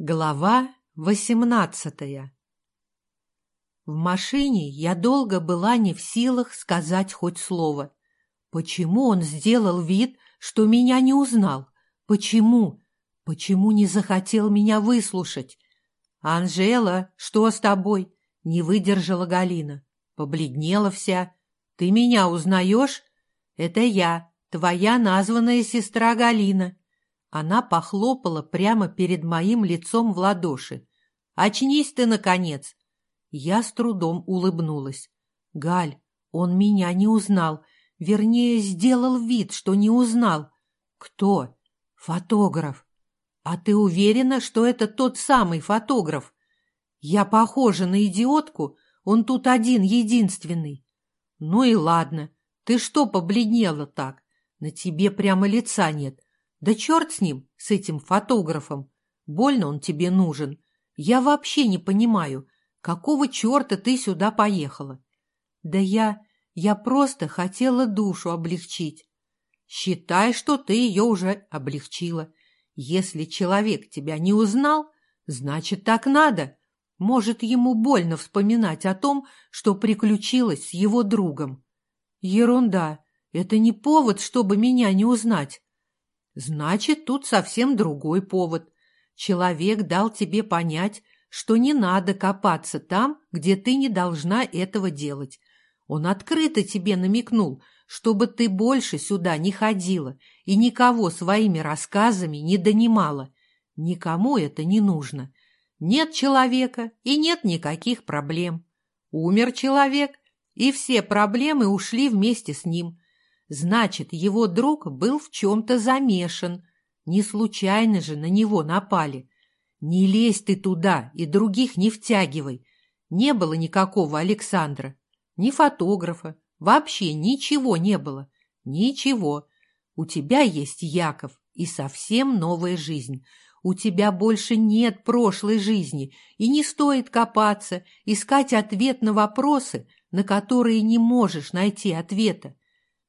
Глава восемнадцатая В машине я долго была не в силах сказать хоть слово. Почему он сделал вид, что меня не узнал? Почему? Почему не захотел меня выслушать? «Анжела, что с тобой?» — не выдержала Галина. Побледнела вся. «Ты меня узнаешь?» «Это я, твоя названная сестра Галина». Она похлопала прямо перед моим лицом в ладоши. «Очнись ты, наконец!» Я с трудом улыбнулась. «Галь, он меня не узнал. Вернее, сделал вид, что не узнал. Кто? Фотограф. А ты уверена, что это тот самый фотограф? Я похожа на идиотку, он тут один, единственный. Ну и ладно. Ты что побледнела так? На тебе прямо лица нет. Да черт с ним, с этим фотографом. Больно он тебе нужен. Я вообще не понимаю, какого черта ты сюда поехала? Да я... я просто хотела душу облегчить. Считай, что ты ее уже облегчила. Если человек тебя не узнал, значит, так надо. Может, ему больно вспоминать о том, что приключилось с его другом. Ерунда. Это не повод, чтобы меня не узнать. Значит, тут совсем другой повод. Человек дал тебе понять, что не надо копаться там, где ты не должна этого делать. Он открыто тебе намекнул, чтобы ты больше сюда не ходила и никого своими рассказами не донимала. Никому это не нужно. Нет человека и нет никаких проблем. Умер человек, и все проблемы ушли вместе с ним. Значит, его друг был в чем-то замешан. Не случайно же на него напали. Не лезь ты туда и других не втягивай. Не было никакого Александра, ни фотографа, вообще ничего не было. Ничего. У тебя есть Яков и совсем новая жизнь. У тебя больше нет прошлой жизни, и не стоит копаться, искать ответ на вопросы, на которые не можешь найти ответа.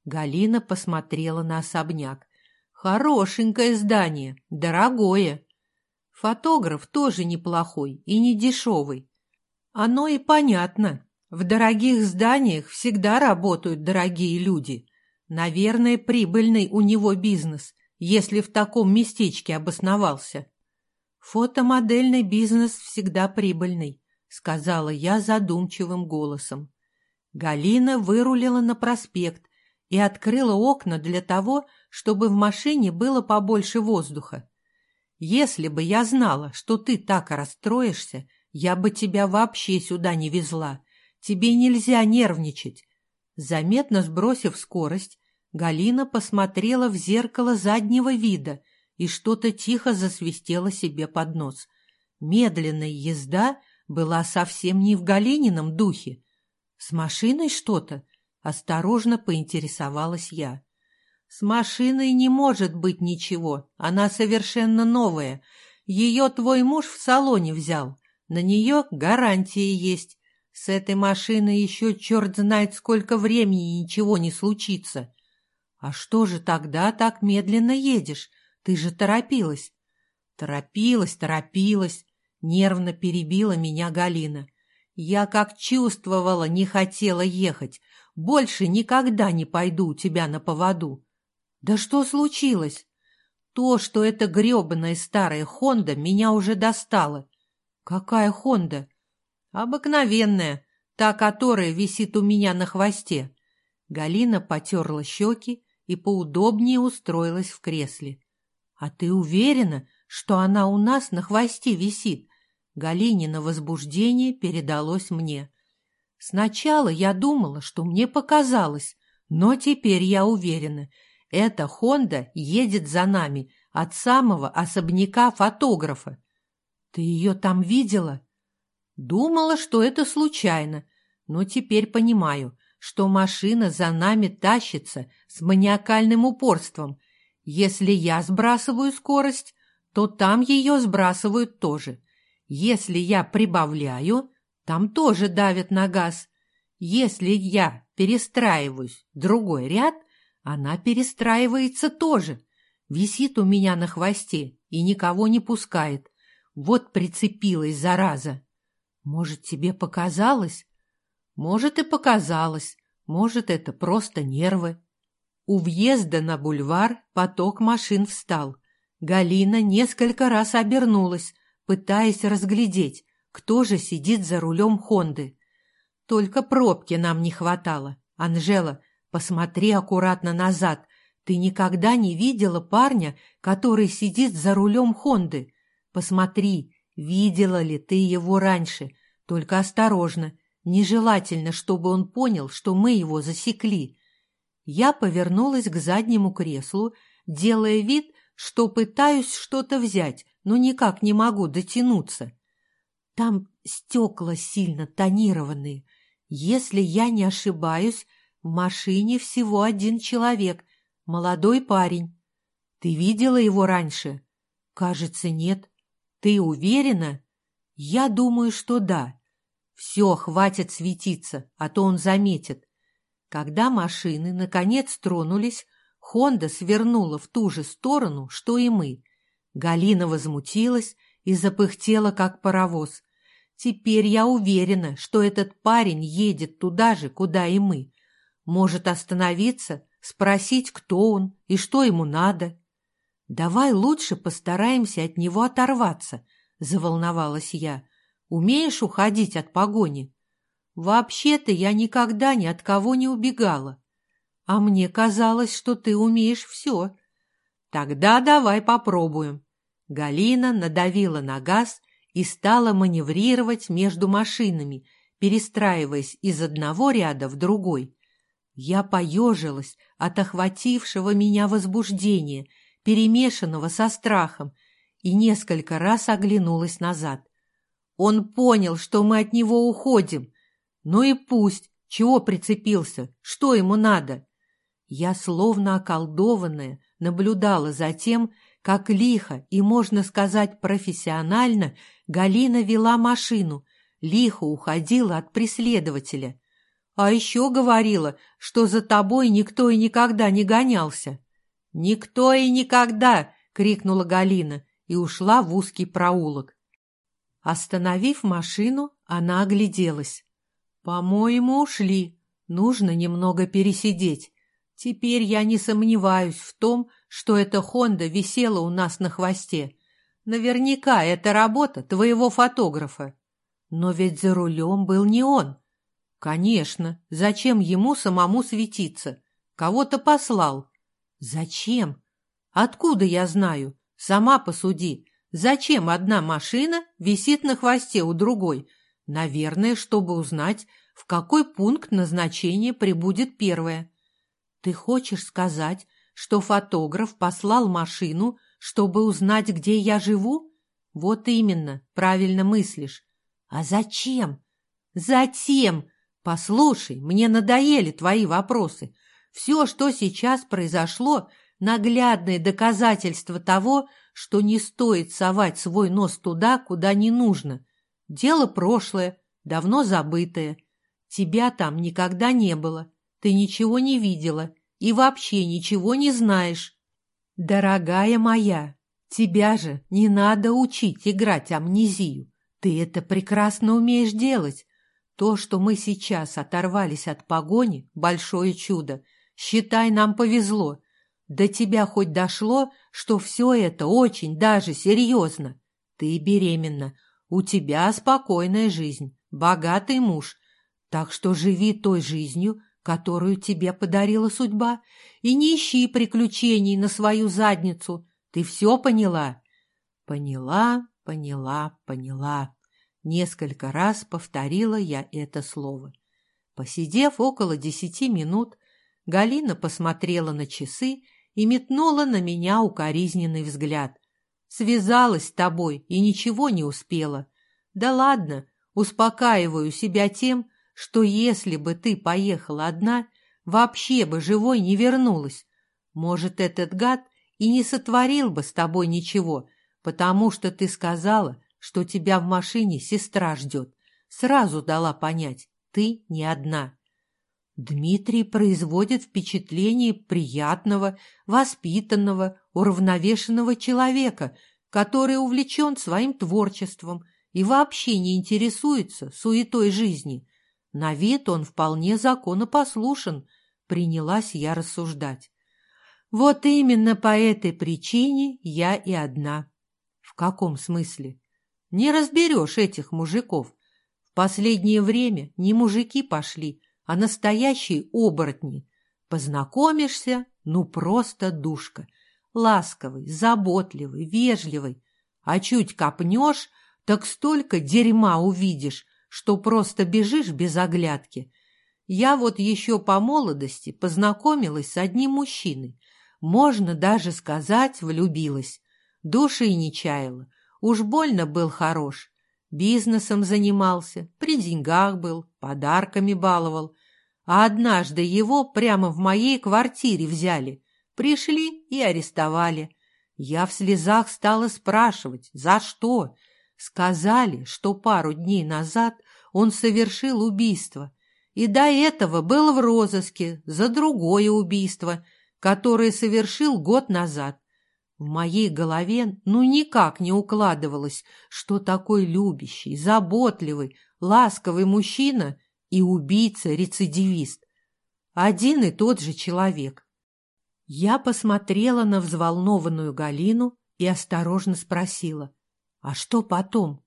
Галина посмотрела на особняк. Хорошенькое здание, дорогое. Фотограф тоже неплохой и не дешевый. Оно и понятно. В дорогих зданиях всегда работают дорогие люди. Наверное, прибыльный у него бизнес, если в таком местечке обосновался. Фотомодельный бизнес всегда прибыльный, сказала я задумчивым голосом. Галина вырулила на проспект и открыла окна для того, чтобы в машине было побольше воздуха. Если бы я знала, что ты так расстроишься, я бы тебя вообще сюда не везла. Тебе нельзя нервничать. Заметно сбросив скорость, Галина посмотрела в зеркало заднего вида и что-то тихо засвистела себе под нос. Медленная езда была совсем не в Галинином духе. С машиной что-то? Осторожно поинтересовалась я. С машиной не может быть ничего, она совершенно новая. Ее твой муж в салоне взял, на нее гарантия есть. С этой машиной еще черт знает сколько времени ничего не случится. А что же тогда так медленно едешь? Ты же торопилась. Торопилась, торопилась, нервно перебила меня Галина. Я как чувствовала, не хотела ехать. Больше никогда не пойду у тебя на поводу. Да что случилось? То, что эта гребаная старая Хонда меня уже достала. Какая Хонда? Обыкновенная, та, которая висит у меня на хвосте. Галина потерла щеки и поудобнее устроилась в кресле. А ты уверена, что она у нас на хвосте висит? Галинино возбуждение передалось мне. Сначала я думала, что мне показалось, но теперь я уверена, эта Хонда едет за нами от самого особняка фотографа. Ты ее там видела? Думала, что это случайно, но теперь понимаю, что машина за нами тащится с маниакальным упорством. Если я сбрасываю скорость, то там ее сбрасывают тоже. Если я прибавляю, там тоже давят на газ. Если я перестраиваюсь в другой ряд, она перестраивается тоже. Висит у меня на хвосте и никого не пускает. Вот прицепилась, зараза. Может, тебе показалось? Может, и показалось. Может, это просто нервы. У въезда на бульвар поток машин встал. Галина несколько раз обернулась, пытаясь разглядеть, кто же сидит за рулем Хонды. Только пробки нам не хватало. Анжела, посмотри аккуратно назад. Ты никогда не видела парня, который сидит за рулем Хонды. Посмотри, видела ли ты его раньше. Только осторожно. Нежелательно, чтобы он понял, что мы его засекли. Я повернулась к заднему креслу, делая вид, что пытаюсь что-то взять, но никак не могу дотянуться. Там стекла сильно тонированные. Если я не ошибаюсь, в машине всего один человек, молодой парень. Ты видела его раньше? Кажется, нет. Ты уверена? Я думаю, что да. Все, хватит светиться, а то он заметит. Когда машины, наконец, тронулись, Хонда свернула в ту же сторону, что и мы. Галина возмутилась и запыхтела, как паровоз. Теперь я уверена, что этот парень едет туда же, куда и мы. Может остановиться, спросить, кто он и что ему надо. «Давай лучше постараемся от него оторваться», — заволновалась я. «Умеешь уходить от погони?» Вообще-то я никогда ни от кого не убегала. А мне казалось, что ты умеешь все. Тогда давай попробуем. Галина надавила на газ и стала маневрировать между машинами, перестраиваясь из одного ряда в другой. Я поежилась от охватившего меня возбуждения, перемешанного со страхом, и несколько раз оглянулась назад. Он понял, что мы от него уходим, ну и пусть. Чего прицепился? Что ему надо? Я, словно околдованная, наблюдала за тем, как лихо и, можно сказать, профессионально Галина вела машину, лихо уходила от преследователя. А еще говорила, что за тобой никто и никогда не гонялся. «Никто и никогда!» — крикнула Галина и ушла в узкий проулок. Остановив машину, она огляделась. «По-моему, ушли. Нужно немного пересидеть. Теперь я не сомневаюсь в том, что эта Хонда висела у нас на хвосте. Наверняка это работа твоего фотографа. Но ведь за рулем был не он. Конечно, зачем ему самому светиться? Кого-то послал. Зачем? Откуда я знаю? Сама посуди. Зачем одна машина висит на хвосте у другой? Наверное, чтобы узнать, в какой пункт назначения прибудет первая. Ты хочешь сказать, что фотограф послал машину, чтобы узнать, где я живу? Вот именно, правильно мыслишь. А зачем? Затем! Послушай, мне надоели твои вопросы. Все, что сейчас произошло, наглядное доказательство того, что не стоит совать свой нос туда, куда не нужно. Дело прошлое, давно забытое. Тебя там никогда не было. Ты ничего не видела и вообще ничего не знаешь. Дорогая моя, тебя же не надо учить играть амнезию. Ты это прекрасно умеешь делать. То, что мы сейчас оторвались от погони, большое чудо. Считай, нам повезло. До тебя хоть дошло, что все это очень даже серьезно. Ты беременна, у тебя спокойная жизнь, богатый муж, так что живи той жизнью, которую тебе подарила судьба, и не ищи приключений на свою задницу. Ты все поняла? Поняла, поняла, поняла. Несколько раз повторила я это слово. Посидев около десяти минут, Галина посмотрела на часы и метнула на меня укоризненный взгляд. Связалась с тобой и ничего не успела. Да ладно, успокаиваю себя тем, что если бы ты поехала одна, вообще бы живой не вернулась. Может, этот гад и не сотворил бы с тобой ничего, потому что ты сказала, что тебя в машине сестра ждет. Сразу дала понять, ты не одна. Дмитрий производит впечатление приятного, воспитанного, уравновешенного человека, который увлечен своим творчеством и вообще не интересуется суетой жизни. На вид он вполне законопослушен, принялась я рассуждать. Вот именно по этой причине я и одна. В каком смысле? Не разберешь этих мужиков. В последнее время не мужики пошли, а настоящие оборотни. Познакомишься, ну просто душка. Ласковый, заботливый, вежливый. А чуть копнешь, так столько дерьма увидишь, что просто бежишь без оглядки. Я вот еще по молодости познакомилась с одним мужчиной. Можно даже сказать, влюбилась. Души не чаяла. Уж больно был хорош. Бизнесом занимался, при деньгах был, подарками баловал. А однажды его прямо в моей квартире взяли. Пришли и арестовали. Я в слезах стала спрашивать, за что? Сказали, что пару дней назад он совершил убийство. И до этого был в розыске за другое убийство, которое совершил год назад. В моей голове ну никак не укладывалось, что такой любящий, заботливый, ласковый мужчина и убийца-рецидивист. Один и тот же человек. Я посмотрела на взволнованную Галину и осторожно спросила, а что потом?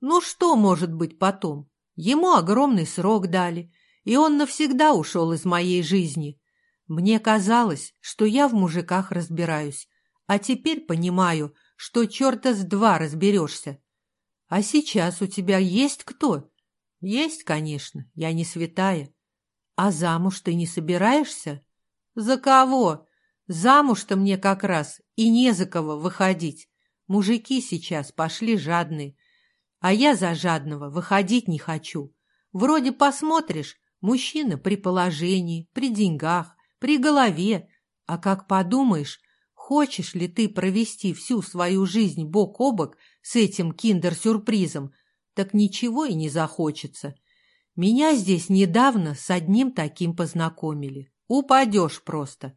Ну что может быть потом? Ему огромный срок дали, и он навсегда ушел из моей жизни. Мне казалось, что я в мужиках разбираюсь, а теперь понимаю, что черта с два разберешься. А сейчас у тебя есть кто? Есть, конечно, я не святая. А замуж ты не собираешься? За кого? Замуж-то мне как раз и не за кого выходить. Мужики сейчас пошли жадные, а я за жадного выходить не хочу. Вроде посмотришь, мужчина при положении, при деньгах, при голове, а как подумаешь, Хочешь ли ты провести всю свою жизнь бок о бок с этим киндер-сюрпризом, так ничего и не захочется. Меня здесь недавно с одним таким познакомили. Упадешь просто.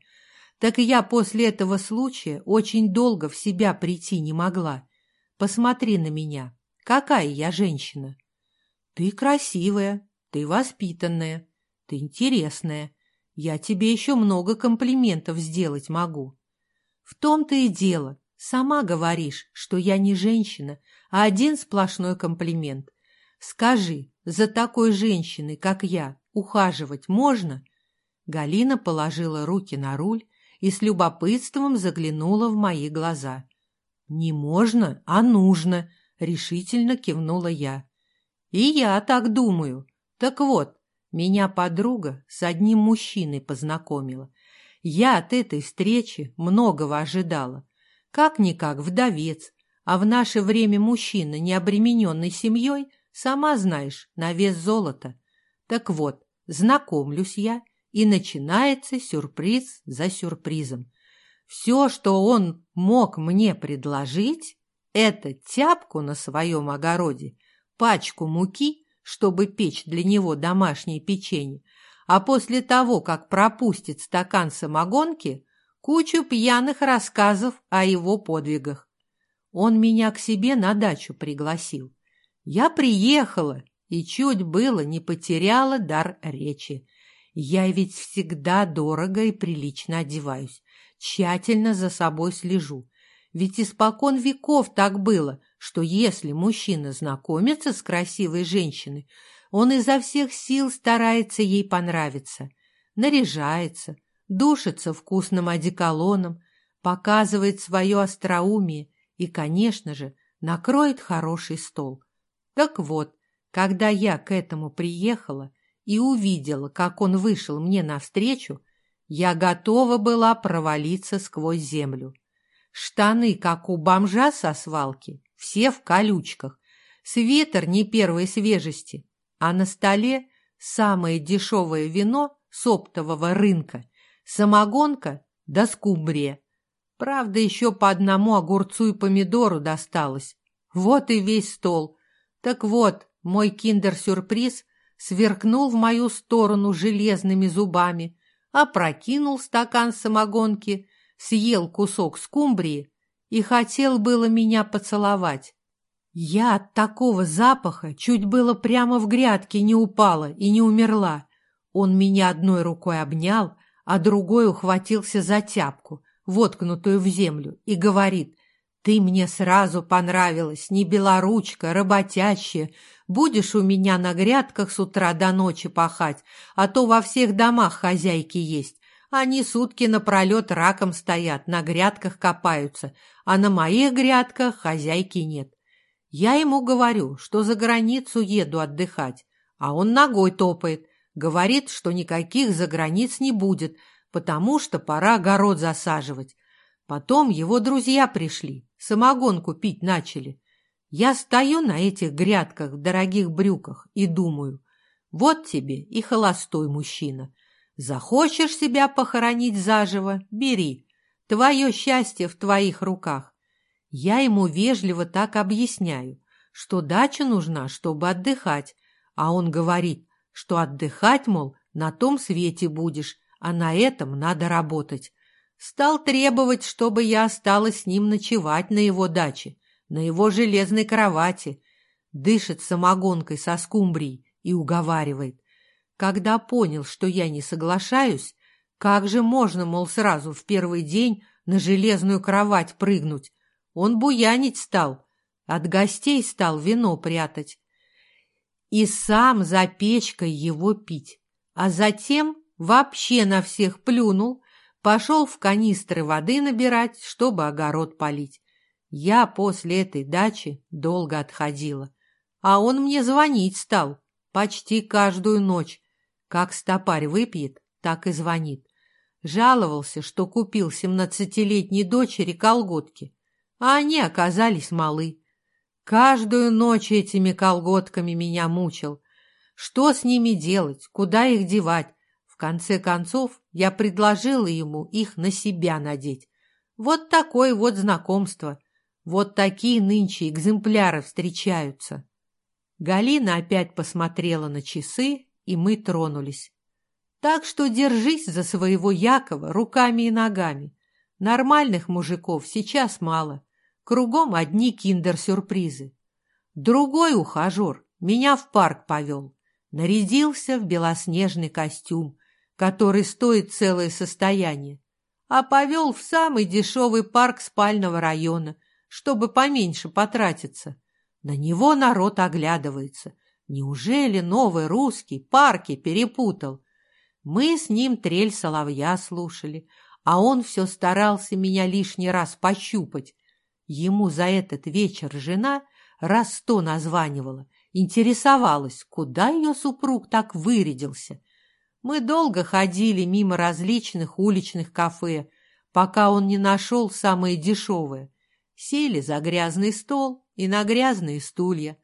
Так я после этого случая очень долго в себя прийти не могла. Посмотри на меня. Какая я женщина? Ты красивая, ты воспитанная, ты интересная. Я тебе еще много комплиментов сделать могу. В том-то и дело. Сама говоришь, что я не женщина, а один сплошной комплимент. Скажи, за такой женщиной, как я, ухаживать можно? Галина положила руки на руль и с любопытством заглянула в мои глаза. «Не можно, а нужно», — решительно кивнула я. «И я так думаю. Так вот, меня подруга с одним мужчиной познакомила. Я от этой встречи многого ожидала. Как-никак вдовец, а в наше время мужчина, не обремененный семьей, сама знаешь, на вес золота. Так вот, знакомлюсь я, и начинается сюрприз за сюрпризом. Все, что он мог мне предложить, это тяпку на своем огороде, пачку муки, чтобы печь для него домашнее печенье, а после того, как пропустит стакан самогонки, кучу пьяных рассказов о его подвигах. Он меня к себе на дачу пригласил. Я приехала и чуть было не потеряла дар речи. Я ведь всегда дорого и прилично одеваюсь, тщательно за собой слежу. Ведь испокон веков так было, что если мужчина знакомится с красивой женщиной, он изо всех сил старается ей понравиться, наряжается, душится вкусным одеколоном, показывает свое остроумие и, конечно же, накроет хороший стол. Так вот, когда я к этому приехала и увидела, как он вышел мне навстречу, я готова была провалиться сквозь землю. Штаны, как у бомжа со свалки, все в колючках, свитер не первой свежести, а на столе самое дешевое вино с оптового рынка, самогонка да скумбрия. Правда, еще по одному огурцу и помидору досталось. Вот и весь стол. Так вот, мой киндер-сюрприз сверкнул в мою сторону железными зубами, опрокинул стакан самогонки, съел кусок скумбрии и хотел было меня поцеловать. Я от такого запаха чуть было прямо в грядке не упала и не умерла. Он меня одной рукой обнял, а другой ухватился за тяпку, воткнутую в землю, и говорит, «Ты мне сразу понравилась, не белоручка, работящая. Будешь у меня на грядках с утра до ночи пахать, а то во всех домах хозяйки есть. Они сутки напролет раком стоят, на грядках копаются, а на моих грядках хозяйки нет. Я ему говорю, что за границу еду отдыхать, а он ногой топает, говорит, что никаких заграниц не будет, потому что пора огород засаживать. Потом его друзья пришли, самогонку пить начали. Я стою на этих грядках в дорогих брюках и думаю, вот тебе и холостой мужчина. Захочешь себя похоронить заживо – бери. Твое счастье в твоих руках. Я ему вежливо так объясняю, что дача нужна, чтобы отдыхать, а он говорит, что отдыхать, мол, на том свете будешь, а на этом надо работать. Стал требовать, чтобы я осталась с ним ночевать на его даче, на его железной кровати. Дышит самогонкой со скумбрией и уговаривает. Когда понял, что я не соглашаюсь, как же можно, мол, сразу в первый день на железную кровать прыгнуть? Он буянить стал, от гостей стал вино прятать. И сам за печкой его пить, а затем вообще на всех плюнул, пошел в канистры воды набирать, чтобы огород полить. Я после этой дачи долго отходила, а он мне звонить стал почти каждую ночь. Как стопарь выпьет, так и звонит. Жаловался, что купил семнадцатилетней дочери колготки, а они оказались малы. Каждую ночь этими колготками меня мучил. Что с ними делать, куда их девать? В конце концов, я предложила ему их на себя надеть. Вот такое вот знакомство. Вот такие нынче экземпляры встречаются. Галина опять посмотрела на часы, и мы тронулись. Так что держись за своего Якова руками и ногами. Нормальных мужиков сейчас мало. Кругом одни киндер-сюрпризы. Другой ухажер меня в парк повел. Нарядился в белоснежный костюм, который стоит целое состояние, а повел в самый дешевый парк спального района, чтобы поменьше потратиться. На него народ оглядывается. Неужели новый русский парки перепутал? Мы с ним трель соловья слушали, а он все старался меня лишний раз пощупать. Ему за этот вечер жена раз сто названивала, интересовалась, куда ее супруг так вырядился. Мы долго ходили мимо различных уличных кафе, пока он не нашел самое дешевое. Сели за грязный стол и на грязные стулья.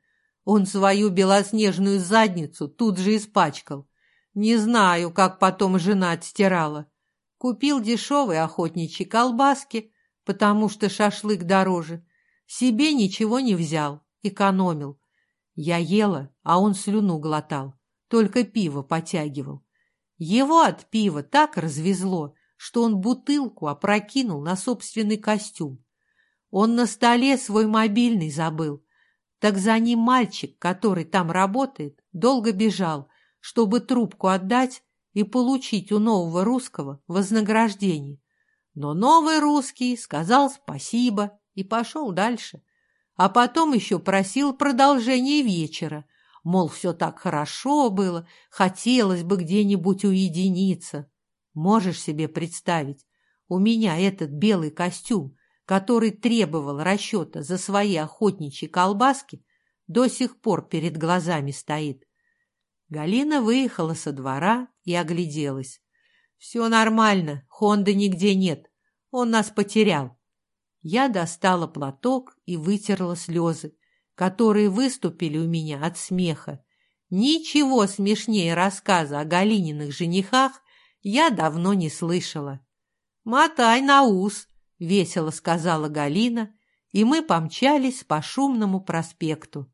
Он свою белоснежную задницу тут же испачкал. Не знаю, как потом жена отстирала. Купил дешевые охотничьи колбаски, потому что шашлык дороже. Себе ничего не взял, экономил. Я ела, а он слюну глотал, только пиво потягивал. Его от пива так развезло, что он бутылку опрокинул на собственный костюм. Он на столе свой мобильный забыл. Так за ним мальчик, который там работает, долго бежал, чтобы трубку отдать и получить у нового русского вознаграждение. Но новый русский сказал спасибо и пошел дальше. А потом еще просил продолжения вечера, мол, все так хорошо было, хотелось бы где-нибудь уединиться. Можешь себе представить, у меня этот белый костюм, который требовал расчета за свои охотничьи колбаски, до сих пор перед глазами стоит. Галина выехала со двора и огляделась. «Все нормально, Хонды нигде нет. Он нас потерял». Я достала платок и вытерла слезы, которые выступили у меня от смеха. Ничего смешнее рассказа о Галининых женихах я давно не слышала. «Мотай на ус», — весело сказала Галина, и мы помчались по шумному проспекту.